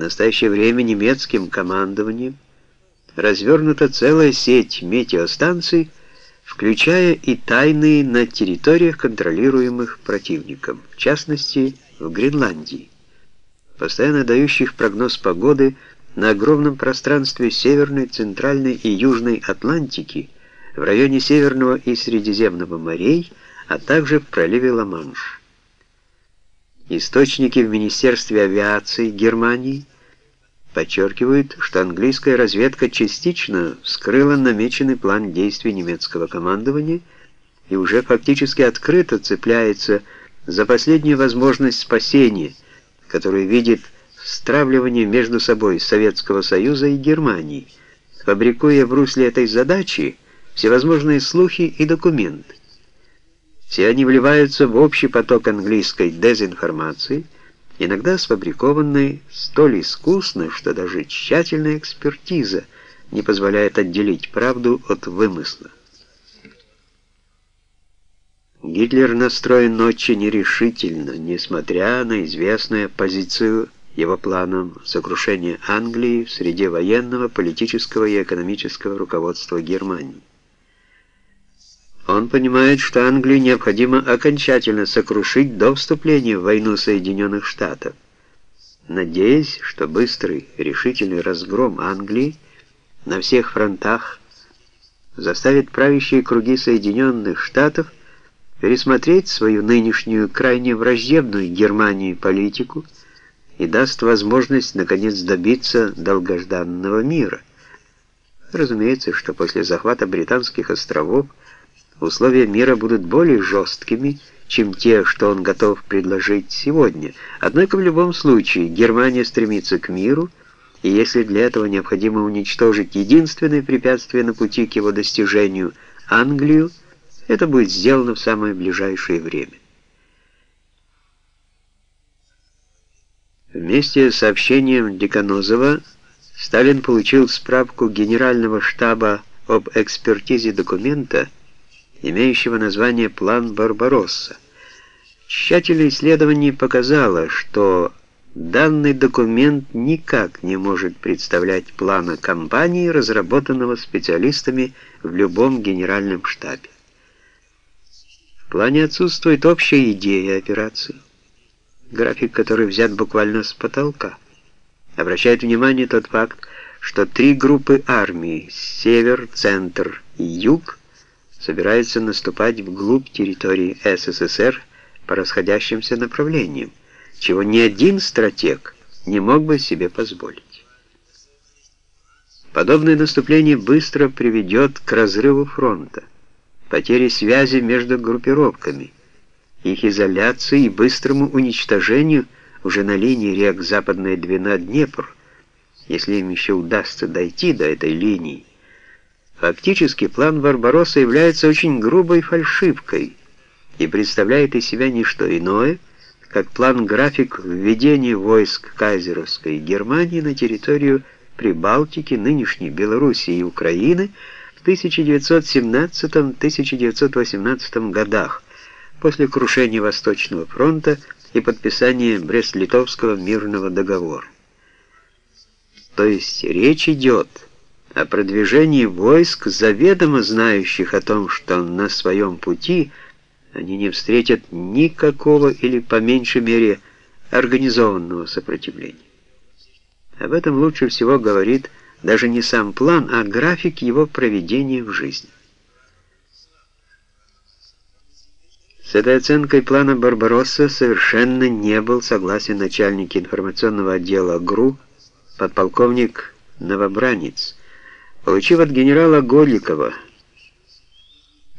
настоящее время немецким командованием развернута целая сеть метеостанций, включая и тайные на территориях, контролируемых противником, в частности, в Гренландии, постоянно дающих прогноз погоды на огромном пространстве Северной, Центральной и Южной Атлантики, в районе Северного и Средиземного морей, а также в проливе Ла-Манш. Источники в Министерстве авиации Германии подчеркивают, что английская разведка частично вскрыла намеченный план действий немецкого командования и уже фактически открыто цепляется за последнюю возможность спасения, которую видит стравливание между собой Советского Союза и Германии, фабрикуя в русле этой задачи всевозможные слухи и документы. Все они вливаются в общий поток английской дезинформации – иногда сфабрикованной столь искусно, что даже тщательная экспертиза не позволяет отделить правду от вымысла. Гитлер настроен очень нерешительно, несмотря на известную позицию его планам сокрушения Англии в среде военного, политического и экономического руководства Германии. Он понимает, что Англию необходимо окончательно сокрушить до вступления в войну Соединенных Штатов, надеясь, что быстрый решительный разгром Англии на всех фронтах заставит правящие круги Соединенных Штатов пересмотреть свою нынешнюю крайне враждебную Германии политику и даст возможность наконец добиться долгожданного мира. Разумеется, что после захвата британских островов условия мира будут более жесткими, чем те, что он готов предложить сегодня. Однако в любом случае Германия стремится к миру, и если для этого необходимо уничтожить единственное препятствие на пути к его достижению – Англию, это будет сделано в самое ближайшее время. Вместе с сообщением Деканозова Сталин получил справку Генерального штаба об экспертизе документа – имеющего название «План Барбаросса». Тщательное исследование показало, что данный документ никак не может представлять плана кампании, разработанного специалистами в любом генеральном штабе. В плане отсутствует общая идея операции, график, который взят буквально с потолка. Обращает внимание тот факт, что три группы армий – север, центр и юг – собирается наступать вглубь территории СССР по расходящимся направлениям, чего ни один стратег не мог бы себе позволить. Подобное наступление быстро приведет к разрыву фронта, потере связи между группировками, их изоляции и быстрому уничтожению уже на линии рек Западная Двина-Днепр, если им еще удастся дойти до этой линии, Фактически план Барбаросса является очень грубой фальшивкой и представляет из себя не что иное, как план-график введения войск кайзеровской Германии на территорию Прибалтики, нынешней Белоруссии и Украины в 1917-1918 годах, после крушения Восточного фронта и подписания Брест-Литовского мирного договора. То есть речь идет о продвижении войск, заведомо знающих о том, что на своем пути они не встретят никакого или, по меньшей мере, организованного сопротивления. Об этом лучше всего говорит даже не сам план, а график его проведения в жизни. С этой оценкой плана Барбаросса совершенно не был согласен начальник информационного отдела ГРУ, подполковник Новобранец, Получив от генерала Голикова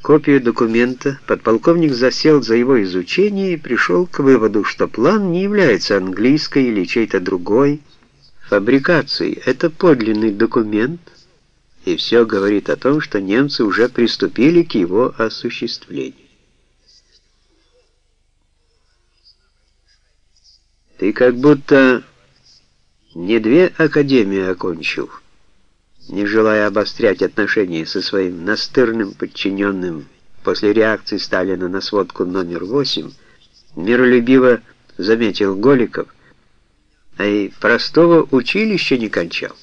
копию документа, подполковник засел за его изучение и пришел к выводу, что план не является английской или чьей-то другой фабрикацией. Это подлинный документ, и все говорит о том, что немцы уже приступили к его осуществлению. Ты как будто не две академии окончил, не желая обострять отношения со своим настырным подчиненным после реакции Сталина на сводку номер 8, миролюбиво заметил Голиков, а и простого училища не кончал.